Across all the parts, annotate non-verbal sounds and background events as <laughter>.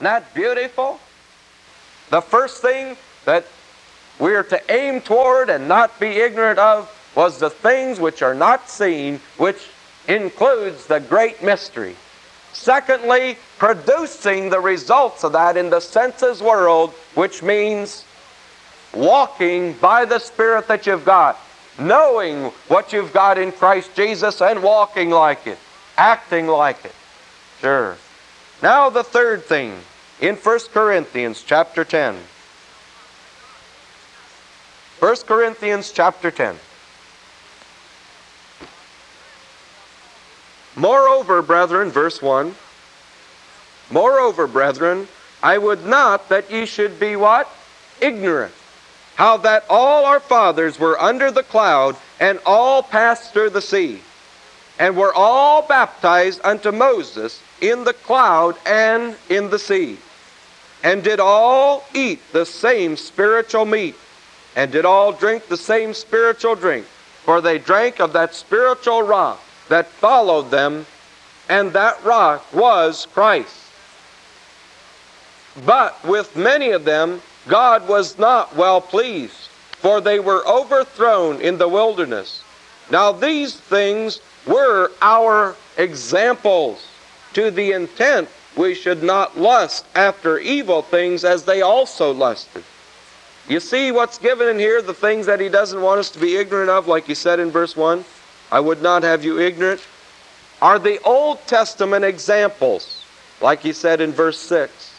Isn't beautiful? The first thing that we're to aim toward and not be ignorant of was the things which are not seen, which includes the great mystery. Secondly, producing the results of that in the senses world, which means walking by the Spirit that you've got, knowing what you've got in Christ Jesus and walking like it, acting like it. Sure. Now the third thing in 1 Corinthians chapter 10. 1 Corinthians chapter 10. Moreover, brethren, verse 1 Moreover, brethren, I would not that ye should be what? Ignorant. How that all our fathers were under the cloud, and all passed through the sea, and were all baptized unto Moses in the cloud and in the sea, and did all eat the same spiritual meat, and did all drink the same spiritual drink, for they drank of that spiritual rock that followed them, and that rock was Christ. But with many of them God was not well pleased, for they were overthrown in the wilderness. Now these things were our examples, to the intent we should not lust after evil things as they also lusted. You see what's given in here, the things that he doesn't want us to be ignorant of, like he said in verse 1? I would not have you ignorant, are the Old Testament examples, like he said in verse 6.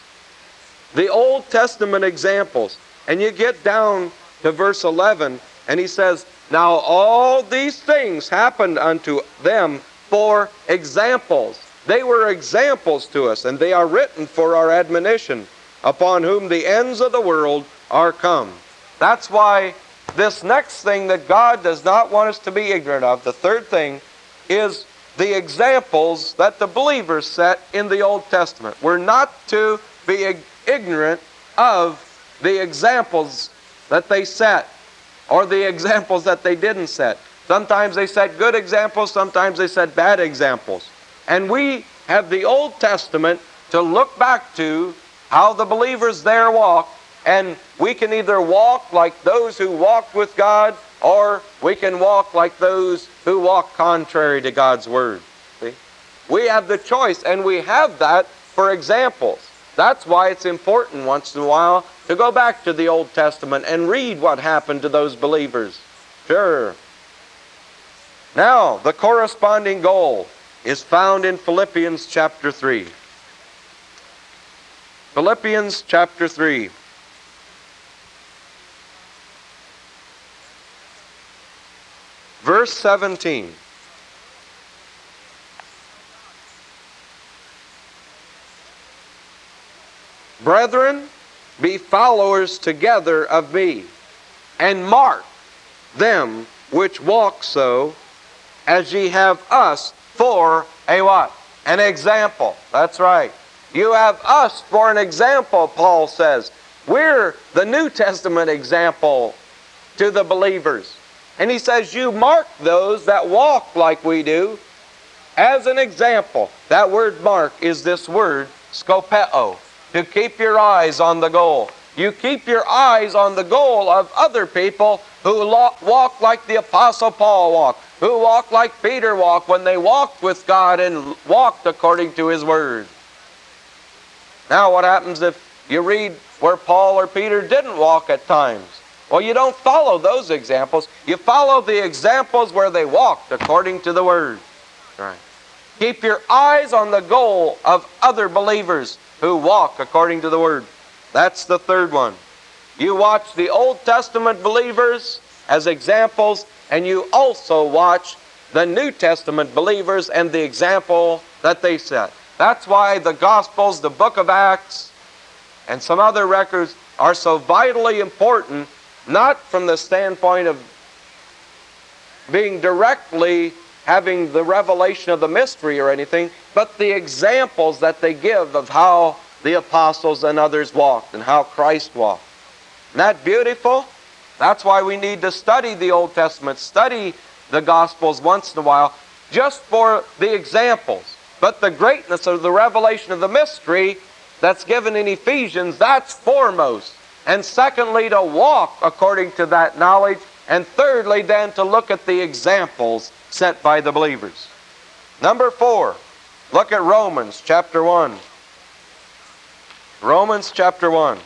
The Old Testament examples. And you get down to verse 11, and he says, Now all these things happened unto them for examples. They were examples to us, and they are written for our admonition, upon whom the ends of the world are come. That's why this next thing that God does not want us to be ignorant of, the third thing, is the examples that the believers set in the Old Testament. We're not to be ignorant of the examples that they set or the examples that they didn't set. Sometimes they set good examples, sometimes they set bad examples. And we have the Old Testament to look back to how the believers there walked and we can either walk like those who walked with God, or we can walk like those who walk contrary to God's Word. See? We have the choice, and we have that for examples. That's why it's important once in a while to go back to the Old Testament and read what happened to those believers. Sure. Now, the corresponding goal is found in Philippians chapter 3. Philippians chapter 3. Verse 17. Brethren, be followers together of me, and mark them which walk so, as ye have us for a what? An example. That's right. You have us for an example, Paul says. We're the New Testament example to the believers. And he says, You mark those that walk like we do as an example. That word mark is this word, skopeo, to keep your eyes on the goal. You keep your eyes on the goal of other people who walk like the Apostle Paul walked, who walked like Peter walked when they walked with God and walked according to his word. Now, what happens if you read where Paul or Peter didn't walk at times? Well, you don't follow those examples. You follow the examples where they walked according to the Word. Right. Keep your eyes on the goal of other believers who walk according to the Word. That's the third one. You watch the Old Testament believers as examples, and you also watch the New Testament believers and the example that they set. That's why the Gospels, the book of Acts, and some other records are so vitally important not from the standpoint of being directly having the revelation of the mystery or anything, but the examples that they give of how the apostles and others walked and how Christ walked. Isn't that beautiful? That's why we need to study the Old Testament, study the Gospels once in a while, just for the examples. But the greatness of the revelation of the mystery that's given in Ephesians, that's foremost. And secondly, to walk according to that knowledge. And thirdly, then to look at the examples set by the believers. Number four, look at Romans chapter 1. Romans chapter 1.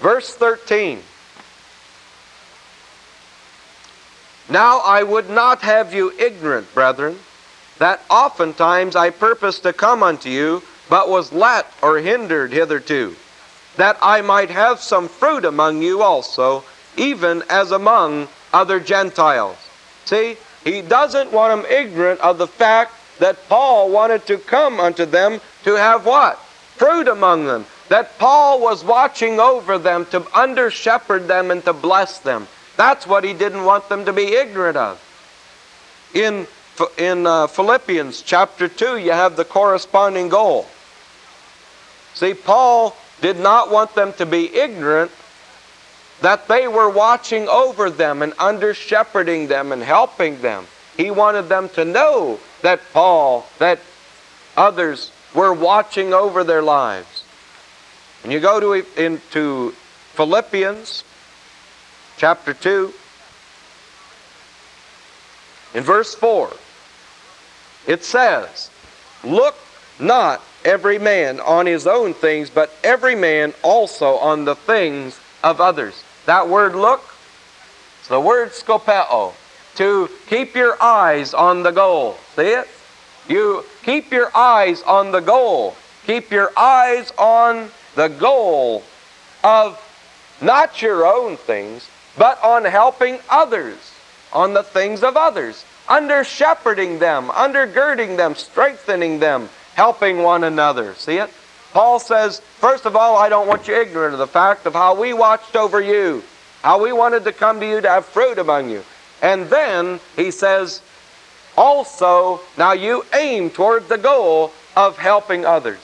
Verse 13. Now I would not have you ignorant, brethren, that oftentimes I purpose to come unto you, but was let or hindered hitherto, that I might have some fruit among you also, even as among other Gentiles. See, he doesn't want them ignorant of the fact that Paul wanted to come unto them to have what? Fruit among them. That Paul was watching over them to under shepherd them and to bless them. That's what he didn't want them to be ignorant of. In, in uh, Philippians chapter 2, you have the corresponding goal. See, Paul did not want them to be ignorant that they were watching over them and under shepherding them and helping them. He wanted them to know that Paul, that others were watching over their lives. And you go to into Philippians chapter 2 in verse 4 it says, "Look not every man on his own things, but every man also on the things of others." That word look, it's the word skopeo, to keep your eyes on the goal. See it? You keep your eyes on the goal. Keep your eyes on the goal of not your own things, but on helping others, on the things of others, under shepherding them, undergirding them, strengthening them, helping one another. See it? Paul says, first of all, I don't want you ignorant of the fact of how we watched over you, how we wanted to come to you to have fruit among you. And then he says, also, now you aim toward the goal of helping others.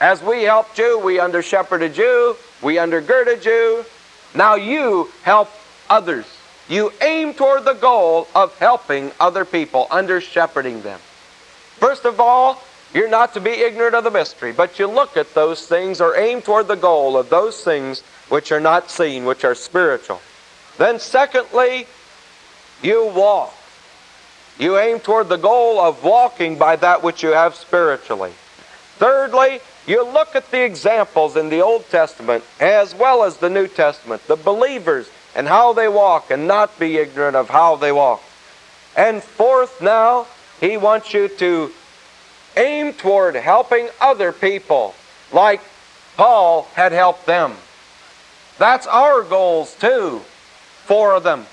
As we helped you, we under shepherded you, we undergirded you. Now you help others. You aim toward the goal of helping other people, under shepherding them. First of all, you're not to be ignorant of the mystery, but you look at those things or aim toward the goal of those things which are not seen, which are spiritual. Then, secondly, you walk. You aim toward the goal of walking by that which you have spiritually. Thirdly, you look at the examples in the Old Testament as well as the New Testament, the believers and how they walk, and not be ignorant of how they walk. And fourth, now, he wants you to aim toward helping other people like Paul had helped them. That's our goals too, four of them.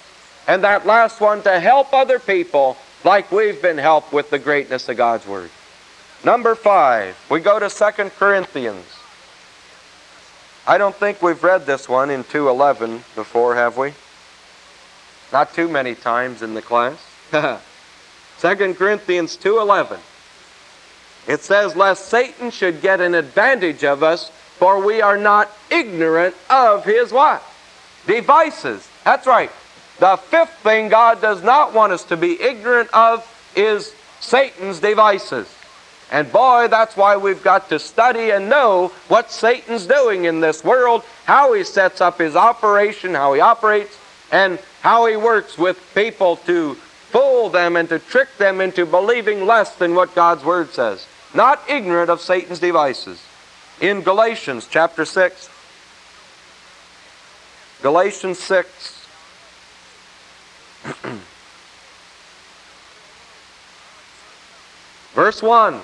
And that last one, to help other people like we've been helped with the greatness of God's Word. Number five, we go to Second Corinthians. I don't think we've read this one in 2.11 before, have we? Not too many times in the class. <laughs> Second Corinthians 2.11. It says, Lest Satan should get an advantage of us, for we are not ignorant of his what? Devices. That's right. The fifth thing God does not want us to be ignorant of is Satan's devices. And boy, that's why we've got to study and know what Satan's doing in this world, how he sets up his operation, how he operates, and how he works with people to fool them and to trick them into believing less than what God's Word says not ignorant of Satan's devices. In Galatians chapter 6, Galatians 6, <clears throat> verse 1.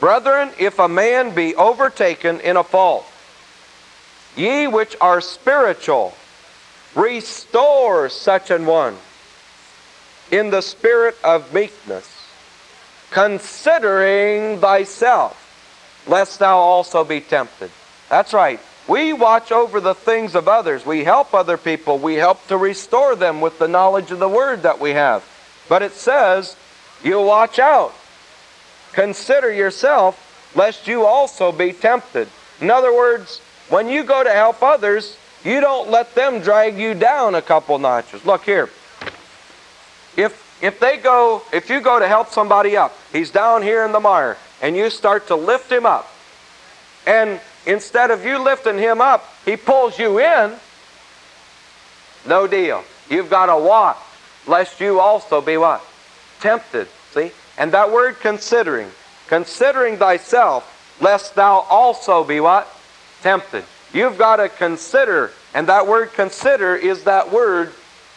Brethren, if a man be overtaken in a fault, ye which are spiritual, restore such an one in the spirit of meekness considering thyself, lest thou also be tempted. That's right. We watch over the things of others. We help other people. We help to restore them with the knowledge of the Word that we have. But it says, you watch out. Consider yourself, lest you also be tempted. In other words, when you go to help others, you don't let them drag you down a couple notches. Look here. If if they go, if you go to help somebody up, he's down here in the mire, and you start to lift him up, and instead of you lifting him up, he pulls you in, no deal. You've got to watch, lest you also be what? Tempted. See? And that word considering, considering thyself, lest thou also be what? Tempted. You've got to consider, and that word consider is that word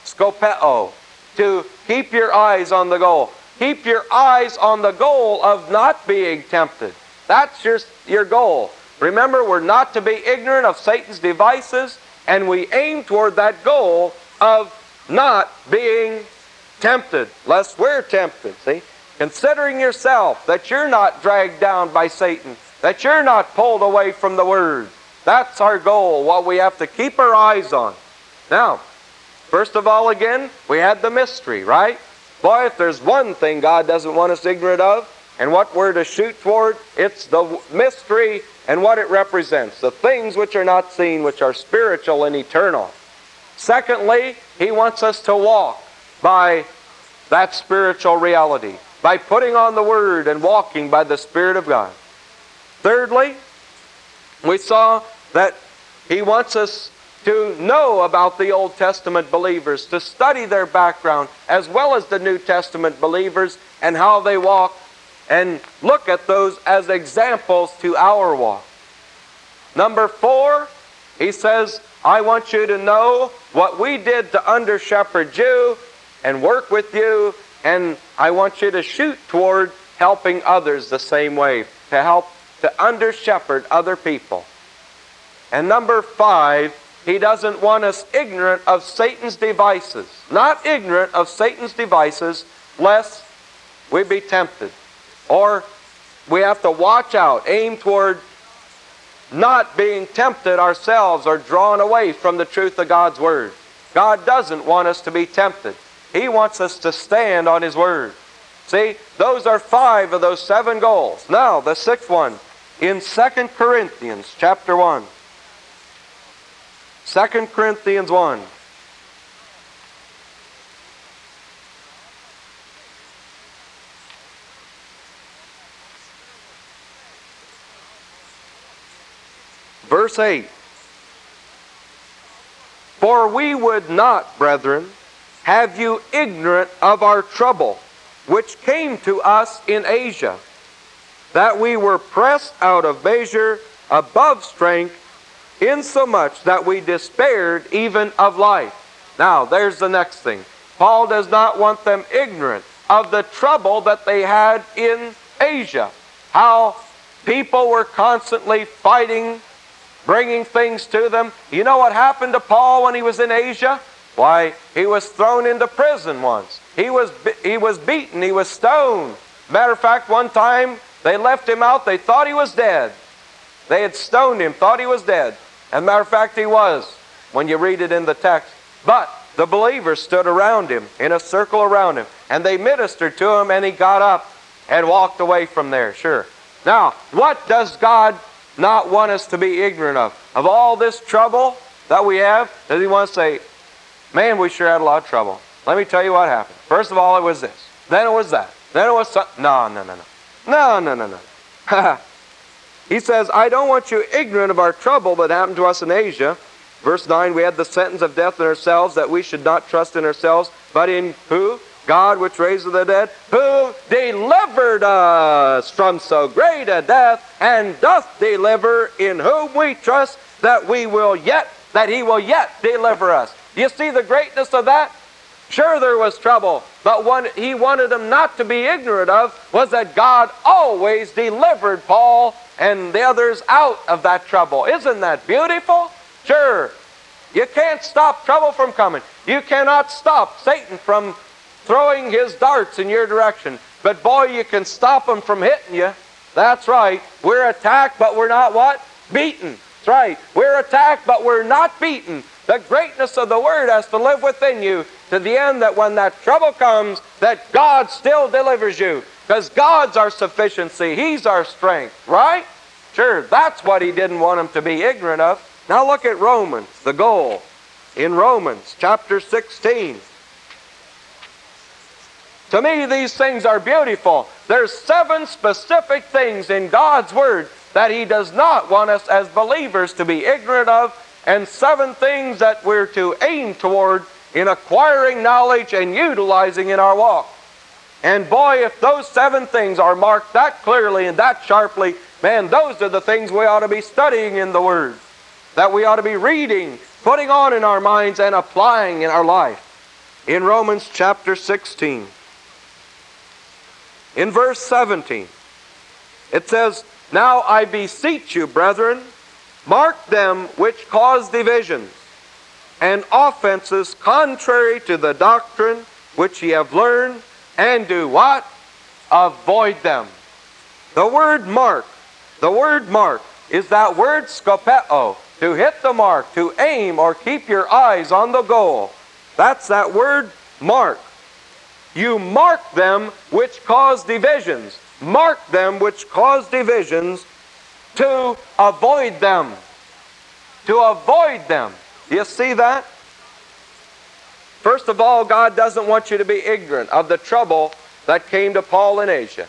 skopeo, to keep your eyes on the goal. Keep your eyes on the goal of not being tempted. That's your, your goal. Remember, we're not to be ignorant of Satan's devices, and we aim toward that goal of not being tempted, lest we're tempted. See? Considering yourself that you're not dragged down by Satan, that you're not pulled away from the Word. That's our goal, what we have to keep our eyes on. Now, first of all, again, we had the mystery, right? Boy, if there's one thing God doesn't want us ignorant of, and what we're to shoot toward, it's the mystery and what it represents. The things which are not seen, which are spiritual and eternal. Secondly, He wants us to walk by that spiritual reality, by putting on the Word and walking by the Spirit of God. Thirdly, we saw that He wants us to know about the Old Testament believers, to study their background, as well as the New Testament believers and how they walk, and look at those as examples to our walk. Number four, he says, I want you to know what we did to under shepherd you and work with you, and I want you to shoot toward helping others the same way, to help to under shepherd other people. And number five, he doesn't want us ignorant of Satan's devices. Not ignorant of Satan's devices, lest we be tempted. Or we have to watch out, aim toward not being tempted ourselves or drawn away from the truth of God's Word. God doesn't want us to be tempted. He wants us to stand on His Word. See, those are five of those seven goals. Now, the sixth one in 2 Corinthians chapter 1. 2 Corinthians 1. Verse 8 For we would not, brethren, have you ignorant of our trouble, which came to us in Asia, that we were pressed out of measure above strength, insomuch that we despaired even of life. Now, there's the next thing. Paul does not want them ignorant of the trouble that they had in Asia. How people were constantly fighting bringing things to them. You know what happened to Paul when he was in Asia? Why, he was thrown into prison once. He was, he was beaten. He was stoned. Matter of fact, one time they left him out. They thought he was dead. They had stoned him, thought he was dead. As a matter of fact, he was, when you read it in the text. But the believers stood around him, in a circle around him, and they ministered to him, and he got up and walked away from there, sure. Now, what does God not want us to be ignorant of. Of all this trouble that we have, does he want to say, man, we sure had a lot of trouble. Let me tell you what happened. First of all, it was this. Then it was that. Then it was some, no, no, no, no. No, no, no, no. <laughs> he says, I don't want you ignorant of our trouble that happened to us in Asia. Verse 9, we had the sentence of death in ourselves that we should not trust in ourselves, but in who? God which raised the dead, who delivered us from so great a death, and doth deliver, in whom we trust that we will yet, that he will yet deliver us. Do you see the greatness of that? Sure, there was trouble, but what he wanted them not to be ignorant of was that God always delivered Paul and the others out of that trouble. Isn't that beautiful? Sure. You can't stop trouble from coming. You cannot stop Satan from throwing his darts in your direction. But boy, you can stop him from hitting you. That's right. We're attacked, but we're not what? Beaten. That's right. We're attacked, but we're not beaten. The greatness of the Word has to live within you to the end that when that trouble comes, that God still delivers you. Because God's our sufficiency. He's our strength. Right? Sure, that's what he didn't want them to be ignorant of. Now look at Romans, the goal. In Romans chapter 16. To me, these things are beautiful. There's seven specific things in God's Word that He does not want us as believers to be ignorant of, and seven things that we're to aim toward in acquiring knowledge and utilizing in our walk. And boy, if those seven things are marked that clearly and that sharply, man, those are the things we ought to be studying in the Word, that we ought to be reading, putting on in our minds, and applying in our life. In Romans chapter 16, in verse 17, it says, Now I beseech you, brethren, mark them which cause divisions and offenses contrary to the doctrine which ye have learned, and do what? Avoid them. The word mark, the word mark is that word skopeo, to hit the mark, to aim or keep your eyes on the goal. That's that word mark. You mark them which cause divisions. Mark them which cause divisions to avoid them. To avoid them. You see that? First of all, God doesn't want you to be ignorant of the trouble that came to Paul in Asia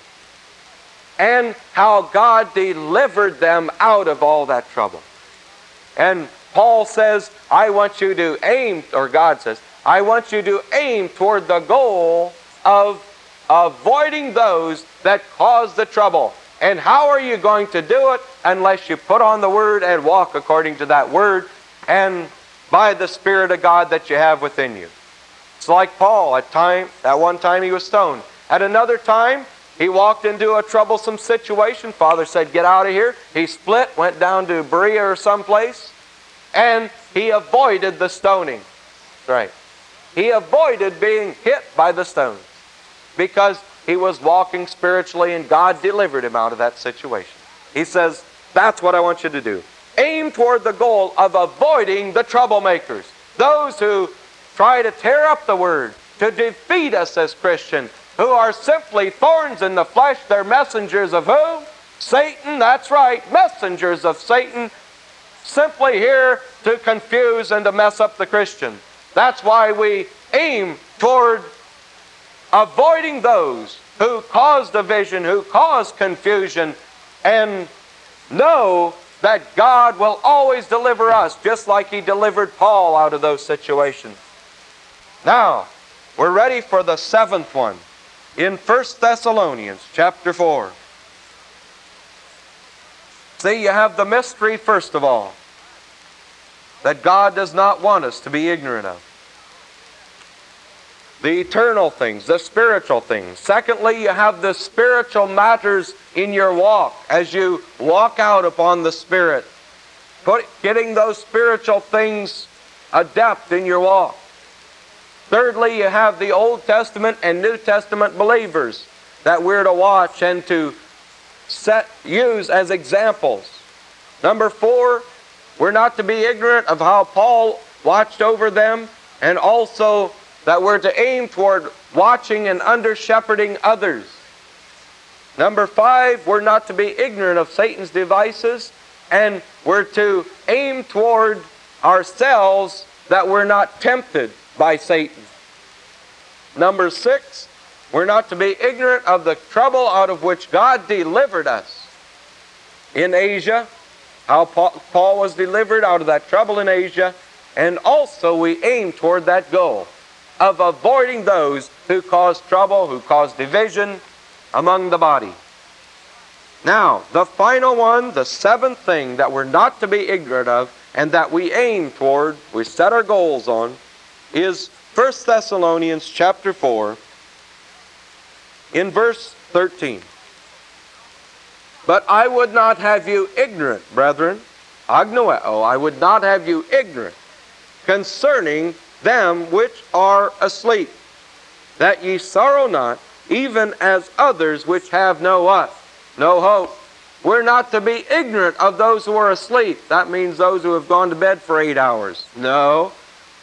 and how God delivered them out of all that trouble. And Paul says, I want you to aim, or God says, I want you to aim toward the goal of avoiding those that cause the trouble. And how are you going to do it unless you put on the Word and walk according to that Word and by the Spirit of God that you have within you? It's like Paul. At time, at one time he was stoned. At another time, he walked into a troublesome situation. Father said, "Get out of here." He split, went down to Berea or someplace, and he avoided the stoning. Right. He avoided being hit by the stones because he was walking spiritually and God delivered him out of that situation. He says, That's what I want you to do. Aim toward the goal of avoiding the troublemakers, those who try to tear up the word, to defeat us as Christians, who are simply thorns in the flesh. They're messengers of who? Satan, that's right, messengers of Satan, simply here to confuse and to mess up the Christian. That's why we aim toward avoiding those who cause division, who cause confusion, and know that God will always deliver us, just like He delivered Paul out of those situations. Now, we're ready for the seventh one in 1 Thessalonians chapter 4. See, you have the mystery, first of all, that God does not want us to be ignorant of the eternal things, the spiritual things. Secondly, you have the spiritual matters in your walk as you walk out upon the Spirit. Put, getting those spiritual things adept in your walk. Thirdly, you have the Old Testament and New Testament believers that we're to watch and to set use as examples. Number four, we're not to be ignorant of how Paul watched over them and also that we're to aim toward watching and under shepherding others. Number five, we're not to be ignorant of Satan's devices, and we're to aim toward ourselves that we're not tempted by Satan. Number six, we're not to be ignorant of the trouble out of which God delivered us in Asia, how Paul was delivered out of that trouble in Asia, and also we aim toward that goal of avoiding those who cause trouble, who cause division among the body. Now, the final one, the seventh thing that we're not to be ignorant of and that we aim toward, we set our goals on, is 1 Thessalonians chapter 4 in verse 13. But I would not have you ignorant, brethren, agnoeo, oh, I would not have you ignorant concerning them which are asleep, that ye sorrow not, even as others which have no what? No hope. We're not to be ignorant of those who are asleep. That means those who have gone to bed for eight hours. No.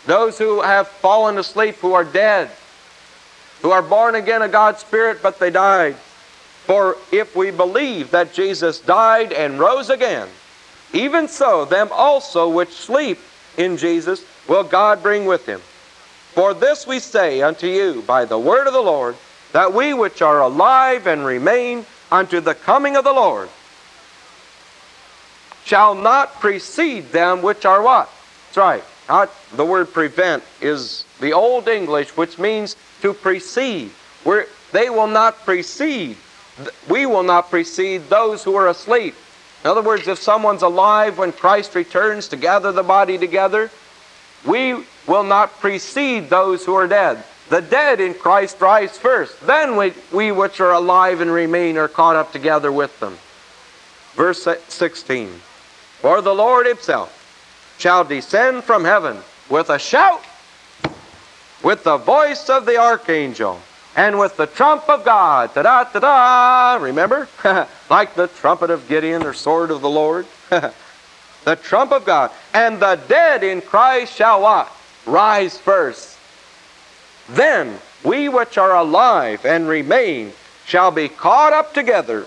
Those who have fallen asleep, who are dead, who are born again of God's Spirit, but they died. For if we believe that Jesus died and rose again, even so them also which sleep in Jesus will God bring with him. For this we say unto you by the word of the Lord, that we which are alive and remain unto the coming of the Lord shall not precede them which are what? That's right. Not the word prevent is the old English, which means to precede. We're, they will not precede. We will not precede those who are asleep. In other words, if someone's alive when Christ returns to gather the body together, we will not precede those who are dead. The dead in Christ rise first. Then we, we which are alive and remain are caught up together with them. Verse 16 For the Lord himself shall descend from heaven with a shout, with the voice of the archangel, and with the trump of God. Ta da ta da! Remember? <laughs> like the trumpet of Gideon or sword of the Lord. <laughs> the trump of God. And the dead in Christ shall what? Rise first. Then we which are alive and remain shall be caught up together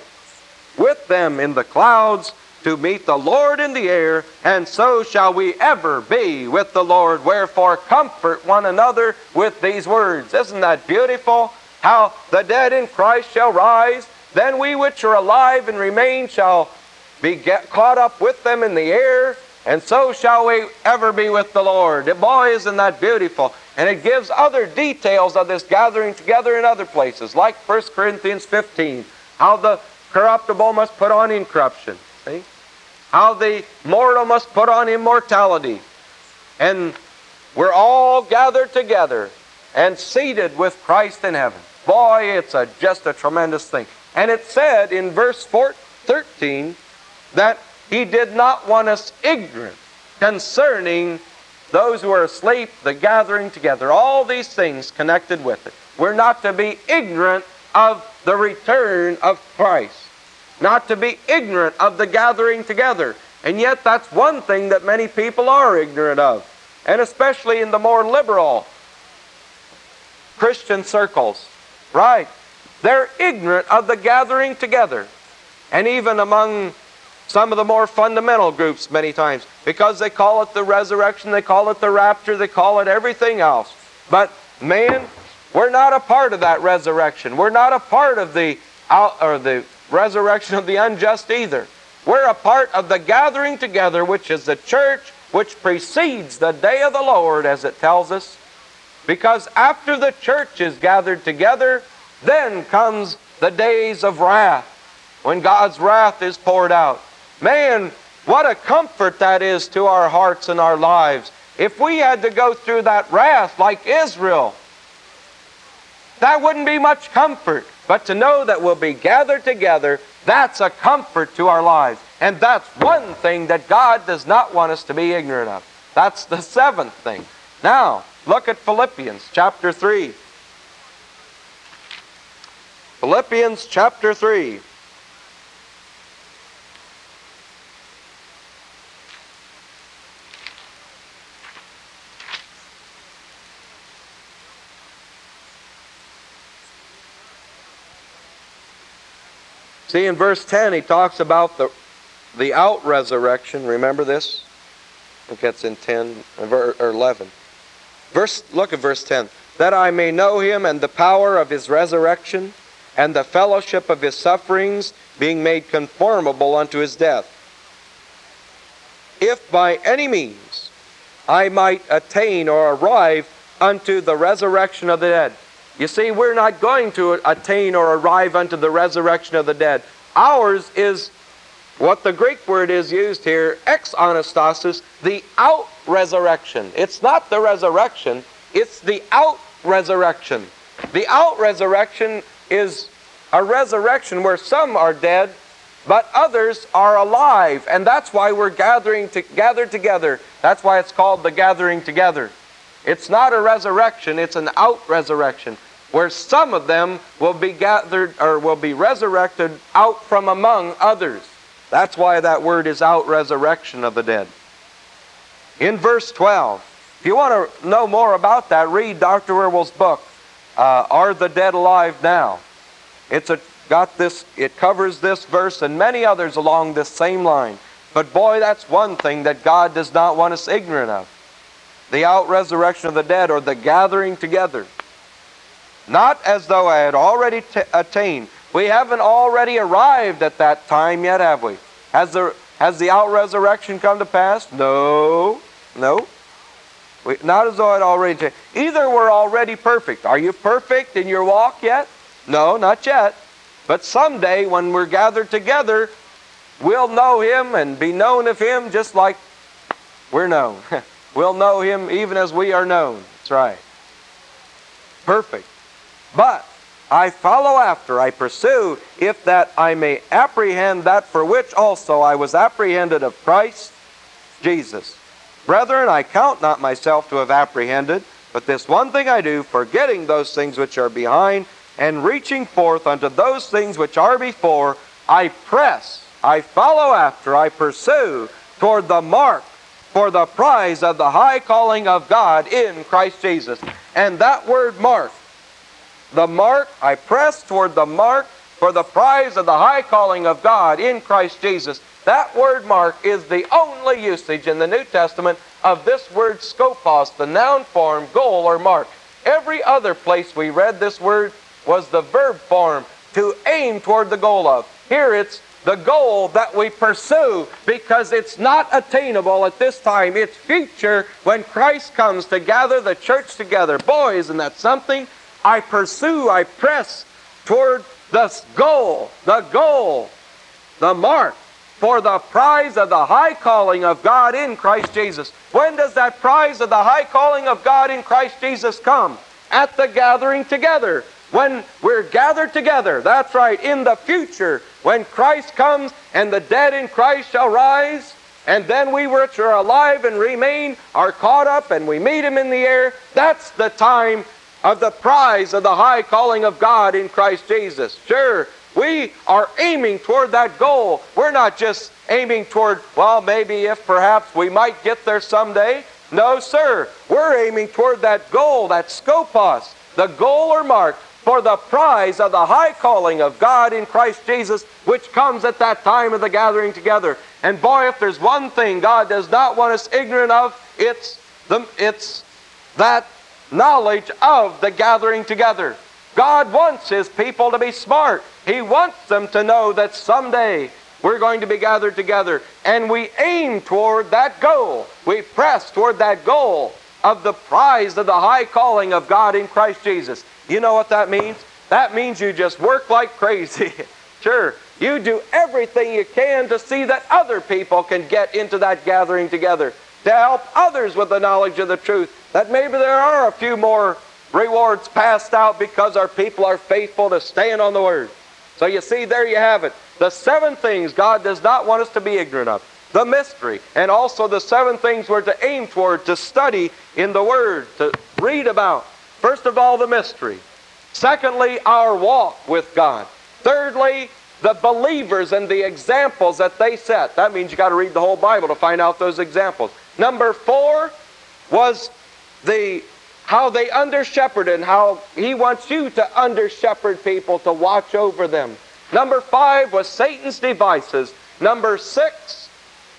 with them in the clouds to meet the Lord in the air, and so shall we ever be with the Lord. Wherefore, comfort one another with these words. Isn't that beautiful? How the dead in Christ shall rise, then we which are alive and remain shall be caught up with them in the air, and so shall we ever be with the Lord. Boy, isn't that beautiful? And it gives other details of this gathering together in other places, like 1 Corinthians 15, how the corruptible must put on incorruption. See? How the mortal must put on immortality. And we're all gathered together and seated with Christ in heaven. Boy, it's a, just a tremendous thing. And it said in verse 4, 13 that he did not want us ignorant concerning those who are asleep, the gathering together, all these things connected with it. We're not to be ignorant of the return of Christ, not to be ignorant of the gathering together. And yet, that's one thing that many people are ignorant of, and especially in the more liberal Christian circles. Right? They're ignorant of the gathering together. And even among some of the more fundamental groups many times because they call it the resurrection, they call it the rapture, they call it everything else. But man, we're not a part of that resurrection. We're not a part of the out, or the resurrection of the unjust either. We're a part of the gathering together, which is the church which precedes the day of the Lord, as it tells us. Because after the church is gathered together, then comes the days of wrath, when God's wrath is poured out. Man, what a comfort that is to our hearts and our lives. If we had to go through that wrath like Israel, that wouldn't be much comfort. But to know that we'll be gathered together, that's a comfort to our lives. And that's one thing that God does not want us to be ignorant of. That's the seventh thing. Now, look at Philippians chapter 3. Philippians chapter 3. See, in verse 10, he talks about the, the out resurrection. Remember this? I think that's in 10 or 11. Verse, look at verse 10. That I may know him and the power of his resurrection and the fellowship of his sufferings, being made conformable unto his death. If by any means I might attain or arrive unto the resurrection of the dead. You see, we're not going to attain or arrive unto the resurrection of the dead. Ours is what the Greek word is used here, ex anastasis, the out resurrection. It's not the resurrection, it's the out resurrection. The out resurrection is a resurrection where some are dead, but others are alive. And that's why we're gathering to, gathered together. That's why it's called the gathering together. It's not a resurrection, it's an out resurrection where some of them will be gathered or will be resurrected out from among others. That's why that word is out resurrection of the dead. In verse 12, if you want to know more about that, read Dr. Wierwille's book, uh, Are the Dead Alive Now? It's a, got this, it covers this verse and many others along this same line. But boy, that's one thing that God does not want us ignorant of. The out resurrection of the dead or the gathering together. Not as though I had already t- attained. We haven't already arrived at that time yet, have we? Has the, has the out resurrection come to pass? No. No. We, not as though I'd already changed. Either we're already perfect. Are you perfect in your walk yet? No, not yet. But someday when we're gathered together, we'll know Him and be known of Him just like we're known. <laughs> we'll know Him even as we are known. That's right. Perfect. But I follow after, I pursue, if that I may apprehend that for which also I was apprehended of Christ Jesus. Brethren, I count not myself to have apprehended, but this one thing I do, forgetting those things which are behind, and reaching forth unto those things which are before, I press, I follow after, I pursue toward the mark for the prize of the high calling of God in Christ Jesus. And that word mark, the mark, I press toward the mark for the prize of the high calling of God in Christ Jesus. That word mark is the only usage in the New Testament of this word skopos, the noun form, goal or mark. Every other place we read this word was the verb form, to aim toward the goal of. Here it's the goal that we pursue because it's not attainable at this time. It's future when Christ comes to gather the church together. Boy, isn't that something? I pursue, I press toward the goal, the goal, the mark for the prize of the high calling of God in Christ Jesus. When does that prize of the high calling of God in Christ Jesus come? At the gathering together. When we're gathered together, that's right, in the future, when Christ comes and the dead in Christ shall rise, and then we which are alive and remain are caught up and we meet him in the air, that's the time of the prize of the high calling of God in Christ Jesus. Sure, we are aiming toward that goal. We're not just aiming toward, well, maybe if perhaps we might get there someday. No, sir. We're aiming toward that goal, that skopos, the goal or mark for the prize of the high calling of God in Christ Jesus, which comes at that time of the gathering together. And boy, if there's one thing God does not want us ignorant of, it's, the, it's that knowledge of the gathering together. God wants His people to be smart. He wants them to know that someday we're going to be gathered together and we aim toward that goal. We press toward that goal of the prize of the high calling of God in Christ Jesus. You know what that means? That means you just work like crazy. <laughs> sure, you do everything you can to see that other people can get into that gathering together, to help others with the knowledge of the truth, that maybe there are a few more rewards passed out because our people are faithful to stand on the Word. So you see, there you have it. The seven things God does not want us to be ignorant of. The mystery, and also the seven things we're to aim toward, to study in the Word, to read about. First of all, the mystery. Secondly, our walk with God. Thirdly, the believers and the examples that they set. That means you got to read the whole Bible to find out those examples. Number four was the how they under shepherded and how he wants you to under shepherd people to watch over them. Number five was Satan's devices. Number six,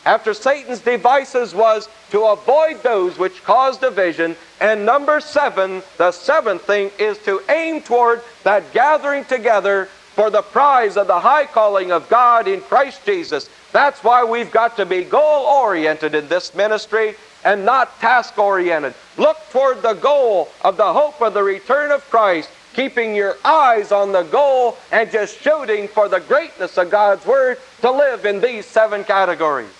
after Satan's devices was to avoid those which cause division. And number seven, the seventh thing is to aim toward that gathering together for the prize of the high calling of God in Christ Jesus. That's why we've got to be goal oriented in this ministry and not task oriented. Look toward the goal of the hope of the return of Christ, keeping your eyes on the goal and just shooting for the greatness of God's Word to live in these seven categories.